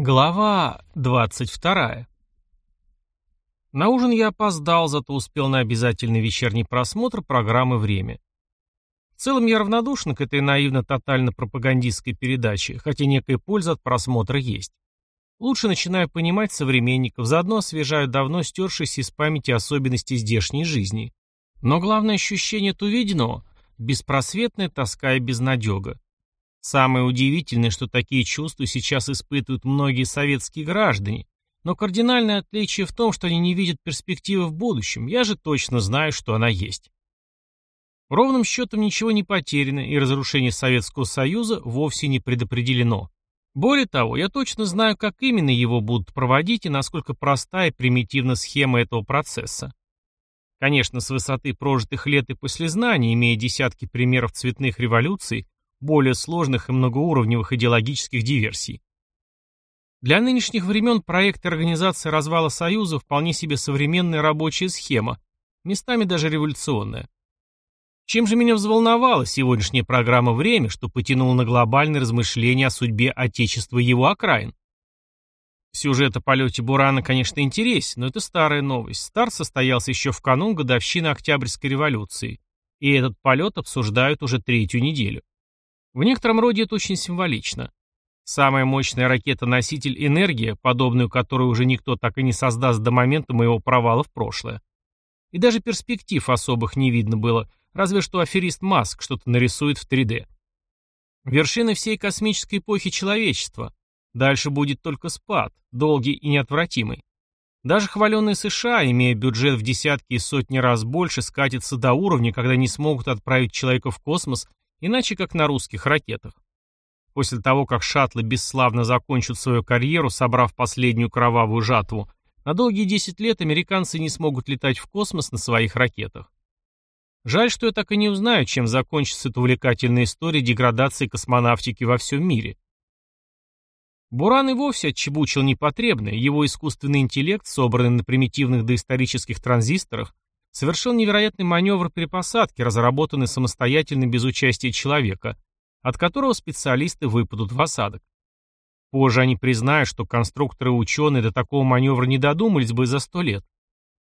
Глава 22. На ужин я опоздал, зато успел на обязательный вечерний просмотр программы «Время». В целом я равнодушен к этой наивно-тотально-пропагандистской передаче, хотя некая польза от просмотра есть. Лучше начинаю понимать современников, заодно освежаю давно стершиеся из памяти особенности здешней жизни. Но главное ощущение от увиденного – беспросветная тоска и безнадега. Самое удивительное, что такие чувства сейчас испытывают многие советские граждане, но кардинальное отличие в том, что они не видят перспективы в будущем, я же точно знаю, что она есть. Ровным счетом ничего не потеряно, и разрушение Советского Союза вовсе не предопределено. Более того, я точно знаю, как именно его будут проводить и насколько проста и примитивна схема этого процесса. Конечно, с высоты прожитых лет и послезнаний, имея десятки примеров цветных революций, более сложных и многоуровневых идеологических диверсий. Для нынешних времен проект организации развала Союза вполне себе современная рабочая схема, местами даже революционная. Чем же меня взволновала сегодняшняя программа «Время», что потянула на глобальные размышления о судьбе Отечества и его окраин? Сюжет о полете Бурана, конечно, интересен, но это старая новость. Старт состоялся еще в канун годовщины Октябрьской революции, и этот полет обсуждают уже третью неделю. В некотором роде это очень символично. Самая мощная ракета-носитель «Энергия», подобную которой уже никто так и не создаст до момента моего провала в прошлое. И даже перспектив особых не видно было, разве что аферист Маск что-то нарисует в 3D. Вершина всей космической эпохи человечества. Дальше будет только спад, долгий и неотвратимый. Даже хваленные США, имея бюджет в десятки и сотни раз больше, скатятся до уровня, когда не смогут отправить человека в космос Иначе как на русских ракетах. После того, как шаттлы бесславно закончат свою карьеру, собрав последнюю кровавую жатву, на долгие 10 лет американцы не смогут летать в космос на своих ракетах. Жаль, что я так и не узнаю, чем закончится эта увлекательная история деградации космонавтики во всем мире. Буран и вовсе отчебучил непотребное, его искусственный интеллект, собранный на примитивных доисторических транзисторах, совершил невероятный маневр при посадке, разработанный самостоятельно без участия человека, от которого специалисты выпадут в осадок. Позже они признают, что конструкторы и ученые до такого маневра не додумались бы за сто лет.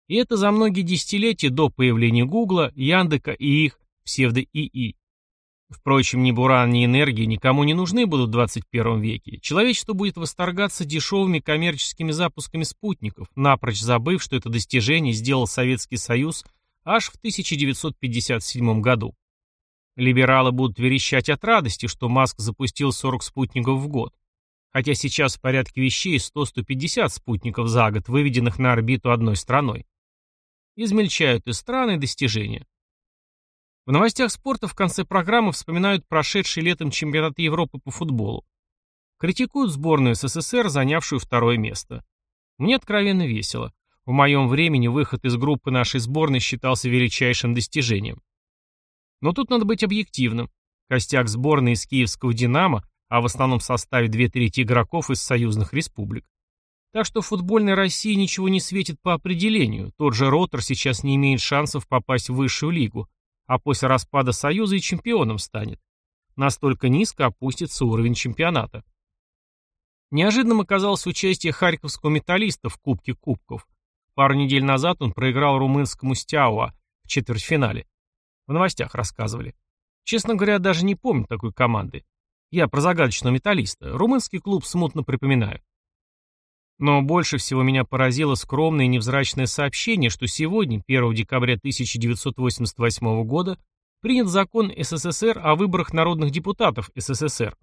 И это за многие десятилетия до появления Гугла, Яндека и их псевдо-ИИ. Впрочем, ни Буран, ни энергия никому не нужны будут в 21 веке. Человечество будет восторгаться дешевыми коммерческими запусками спутников, напрочь забыв, что это достижение сделал Советский Союз аж в 1957 году. Либералы будут верещать от радости, что Маск запустил 40 спутников в год. Хотя сейчас в порядке вещей 100-150 спутников за год, выведенных на орбиту одной страной. Измельчают и страны, и достижения. В новостях спорта в конце программы вспоминают прошедший летом чемпионат Европы по футболу. Критикуют сборную СССР, занявшую второе место. Мне откровенно весело. В моем времени выход из группы нашей сборной считался величайшим достижением. Но тут надо быть объективным. Костяк сборной из киевского «Динамо», а в основном составе две трети игроков из союзных республик. Так что футбольной России ничего не светит по определению. Тот же Ротор сейчас не имеет шансов попасть в высшую лигу, а после распада Союза и чемпионом станет. Настолько низко опустится уровень чемпионата. Неожиданным оказалось участие харьковского металлиста в Кубке Кубков. Пару недель назад он проиграл румынскому Стяуа в четвертьфинале. В новостях рассказывали. Честно говоря, даже не помню такой команды. Я про загадочного металлиста. Румынский клуб смутно припоминаю. Но больше всего меня поразило скромное и невзрачное сообщение, что сегодня, 1 декабря 1988 года, принят закон СССР о выборах народных депутатов СССР.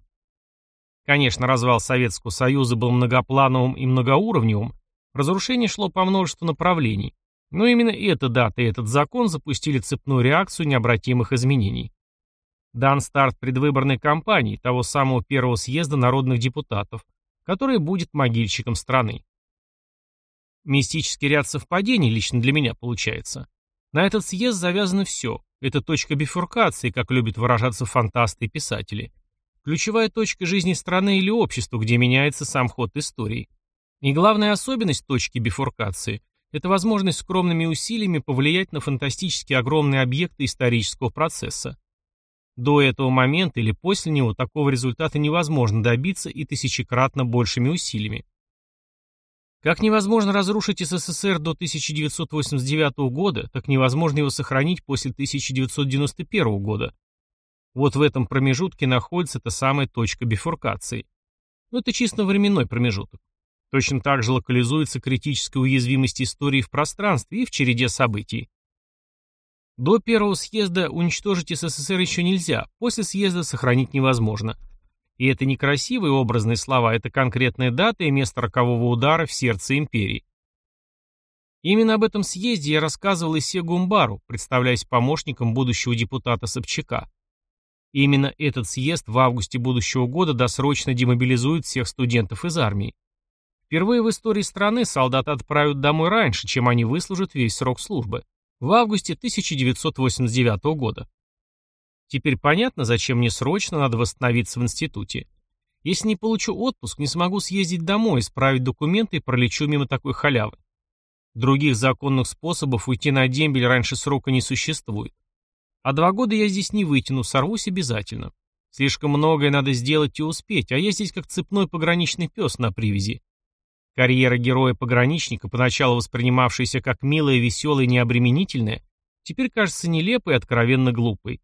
Конечно, развал Советского Союза был многоплановым и многоуровневым, разрушение шло по множеству направлений, но именно эта дата и этот закон запустили цепную реакцию необратимых изменений. Дан старт предвыборной кампании того самого первого съезда народных депутатов – который будет могильщиком страны. Мистический ряд совпадений лично для меня получается. На этот съезд завязано все. Это точка бифуркации, как любят выражаться фантасты и писатели. Ключевая точка жизни страны или общества, где меняется сам ход истории. И главная особенность точки бифуркации – это возможность скромными усилиями повлиять на фантастически огромные объекты исторического процесса. До этого момента или после него такого результата невозможно добиться и тысячекратно большими усилиями. Как невозможно разрушить СССР до 1989 года, так невозможно его сохранить после 1991 года. Вот в этом промежутке находится та самая точка бифуркации. Но это чисто временной промежуток. Точно так же локализуется критическая уязвимость истории в пространстве и в череде событий. До первого съезда уничтожить СССР еще нельзя, после съезда сохранить невозможно. И это не красивые образные слова, это конкретная дата и место рокового удара в сердце империи. Именно об этом съезде я рассказывал Исе Гумбару, представляясь помощником будущего депутата Собчака. Именно этот съезд в августе будущего года досрочно демобилизует всех студентов из армии. Впервые в истории страны солдат отправят домой раньше, чем они выслужат весь срок службы в августе 1989 года. Теперь понятно, зачем мне срочно надо восстановиться в институте. Если не получу отпуск, не смогу съездить домой, исправить документы и пролечу мимо такой халявы. Других законных способов уйти на дембель раньше срока не существует. А два года я здесь не вытяну, сорвусь обязательно. Слишком многое надо сделать и успеть, а я здесь как цепной пограничный пес на привязи. Карьера героя-пограничника, поначалу воспринимавшаяся как милая, веселая и необременительная, теперь кажется нелепой и откровенно глупой.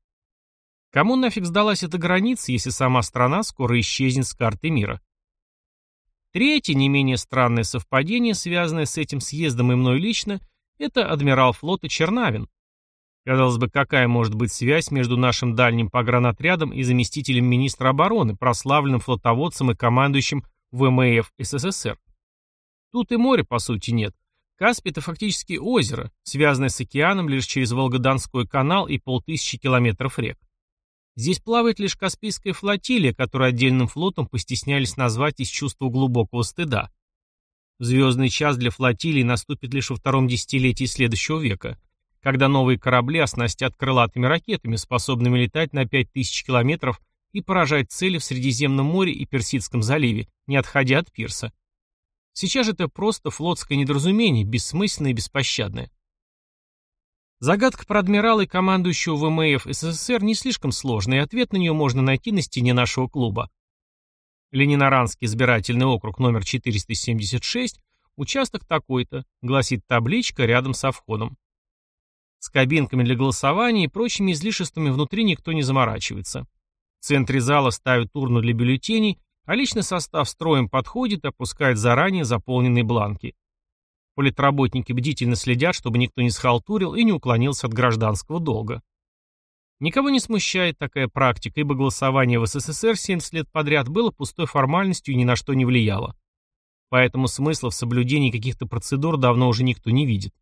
Кому нафиг сдалась эта граница, если сама страна скоро исчезнет с карты мира? Третье, не менее странное совпадение, связанное с этим съездом и мной лично, это адмирал флота Чернавин. Казалось бы, какая может быть связь между нашим дальним погранотрядом и заместителем министра обороны, прославленным флотоводцем и командующим ВМФ СССР? Тут и моря, по сути, нет. Каспий — это фактически озеро, связанное с океаном лишь через Волгодонской канал и полтысячи километров рек. Здесь плавает лишь Каспийская флотилия, которую отдельным флотом постеснялись назвать из чувства глубокого стыда. Звездный час для флотилии наступит лишь во втором десятилетии следующего века, когда новые корабли оснастят крылатыми ракетами, способными летать на 5000 километров и поражать цели в Средиземном море и Персидском заливе, не отходя от пирса. Сейчас же это просто флотское недоразумение, бессмысленное и беспощадное. Загадка про адмирала и командующего ВМФ СССР не слишком сложная, и ответ на нее можно найти на стене нашего клуба. Лениноранский избирательный округ номер 476, участок такой-то, гласит табличка рядом со входом. С кабинками для голосования и прочими излишествами внутри никто не заморачивается. В центре зала ставят урну для бюллетеней, а личный состав строем подходит и опускает заранее заполненные бланки. Политработники бдительно следят, чтобы никто не схалтурил и не уклонился от гражданского долга. Никого не смущает такая практика, ибо голосование в СССР 70 лет подряд было пустой формальностью и ни на что не влияло. Поэтому смысла в соблюдении каких-то процедур давно уже никто не видит.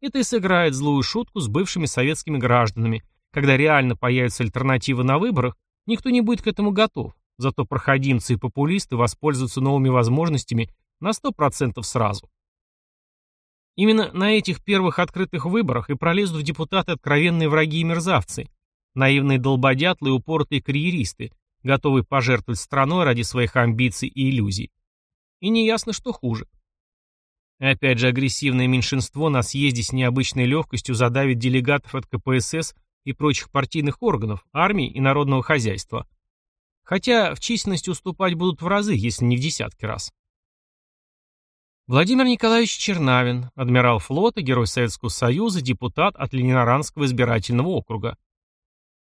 Это и сыграет злую шутку с бывшими советскими гражданами. Когда реально появится альтернатива на выборах, никто не будет к этому готов. Зато проходимцы и популисты воспользуются новыми возможностями на 100% сразу. Именно на этих первых открытых выборах и пролезут в депутаты откровенные враги и мерзавцы, наивные долбодятлы и упоротые карьеристы, готовые пожертвовать страной ради своих амбиций и иллюзий. И неясно, что хуже. И опять же, агрессивное меньшинство на съезде с необычной легкостью задавит делегатов от КПСС и прочих партийных органов, армии и народного хозяйства – Хотя в численности уступать будут в разы, если не в десятки раз. Владимир Николаевич Чернавин, адмирал флота, герой Советского Союза, депутат от Лениноранского избирательного округа.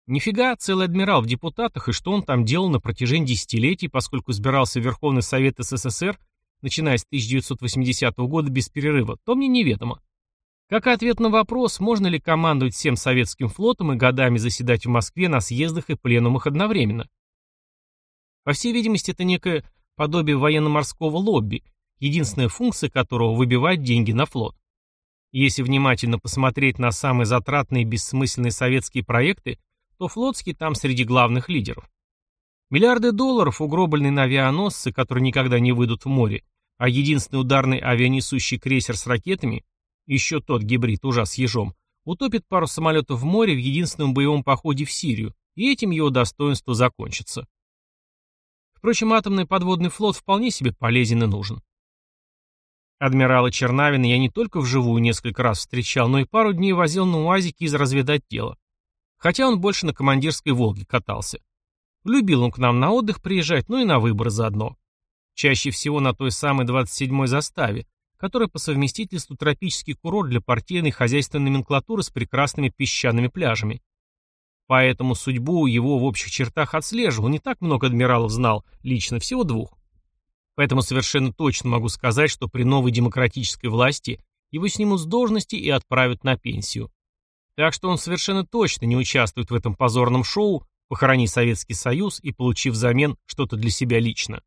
Нифига, целый адмирал в депутатах, и что он там делал на протяжении десятилетий, поскольку избирался в Верховный Совет СССР, начиная с 1980 года без перерыва, то мне неведомо. Как ответ на вопрос, можно ли командовать всем советским флотом и годами заседать в Москве на съездах и пленумах одновременно? По всей видимости, это некое подобие военно-морского лобби, единственная функция которого – выбивать деньги на флот. Если внимательно посмотреть на самые затратные и бессмысленные советские проекты, то флотский там среди главных лидеров. Миллиарды долларов, угробленные на авианосцы, которые никогда не выйдут в море, а единственный ударный авианесущий крейсер с ракетами, еще тот гибрид, ужас ежом, утопит пару самолетов в море в единственном боевом походе в Сирию, и этим его достоинство закончится. Впрочем, атомный подводный флот вполне себе полезен и нужен. Адмирала Чернавина я не только вживую несколько раз встречал, но и пару дней возил на УАЗике из разведотдела. Хотя он больше на командирской «Волге» катался. Любил он к нам на отдых приезжать, ну и на выборы заодно. Чаще всего на той самой 27-й заставе, которая по совместительству тропический курорт для партийной хозяйственной номенклатуры с прекрасными песчаными пляжами. Поэтому судьбу его в общих чертах отслеживал, не так много адмиралов знал, лично всего двух. Поэтому совершенно точно могу сказать, что при новой демократической власти его снимут с должности и отправят на пенсию. Так что он совершенно точно не участвует в этом позорном шоу, похорони Советский Союз и получив взамен что-то для себя лично.